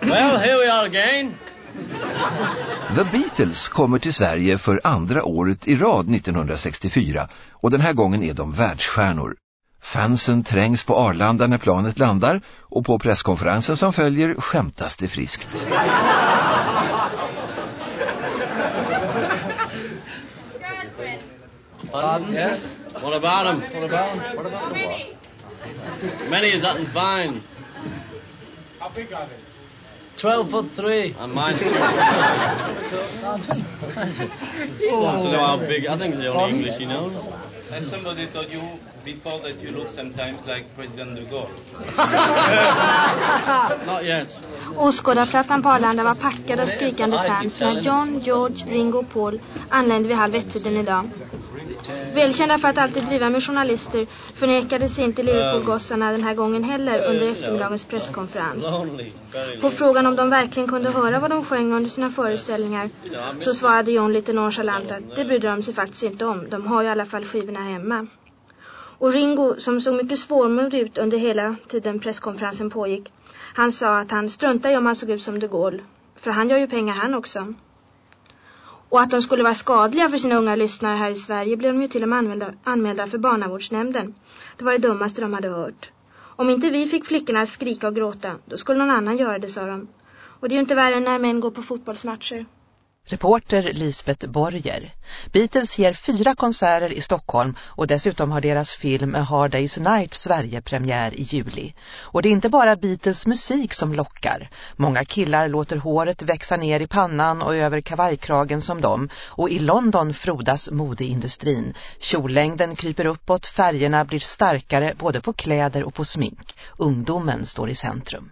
Well, here we are again. The Beatles kommer till Sverige för andra året i rad 1964 och den här gången är de världsstjärnor. Fansen trängs på Arlanda när planet landar och på presskonferensen som följer skämtas det friskt. Pardon? Yes? What about him? What about him? What about what? Many is that and fine. How big are they? 12 foot 3. And mine's 2. I don't know how big. I think it's the only English he knows. Has somebody told you before that you look sometimes like President de Gaulle? Not yet. Åskådarplattan på Arlanda var packad av skrikande fans när John, George, Ringo och Paul anlände vid halv ett-tiden idag. Välkända för att alltid driva med journalister förnekade sig inte Liverpoolgossarna den här gången heller under eftermiddagens presskonferens. På frågan om de verkligen kunde höra vad de sjöng under sina föreställningar så svarade John lite nonchalant att det brydde de sig faktiskt inte om. De har ju i alla fall skivorna hemma. Och Ringo, som såg mycket svårmodig ut under hela tiden presskonferensen pågick, han sa att han struntade i om han såg ut som de Gaulle. För han gör ju pengar han också. Och att de skulle vara skadliga för sina unga lyssnare här i Sverige blev de ju till och med anmälda, anmälda för barnavårdsnämnden. Det var det dummaste de hade hört. Om inte vi fick flickorna att skrika och gråta, då skulle någon annan göra det, sa de. Och det är ju inte värre än när män går på fotbollsmatcher. Reporter Lisbeth Borger. Beatles ger fyra konserter i Stockholm och dessutom har deras film A Hard Day's Night Sverige-premiär i juli. Och det är inte bara Beatles musik som lockar. Många killar låter håret växa ner i pannan och över kavajkragen som dem. Och i London frodas modeindustrin. Kjollängden kryper uppåt, färgerna blir starkare både på kläder och på smink. Ungdomen står i centrum.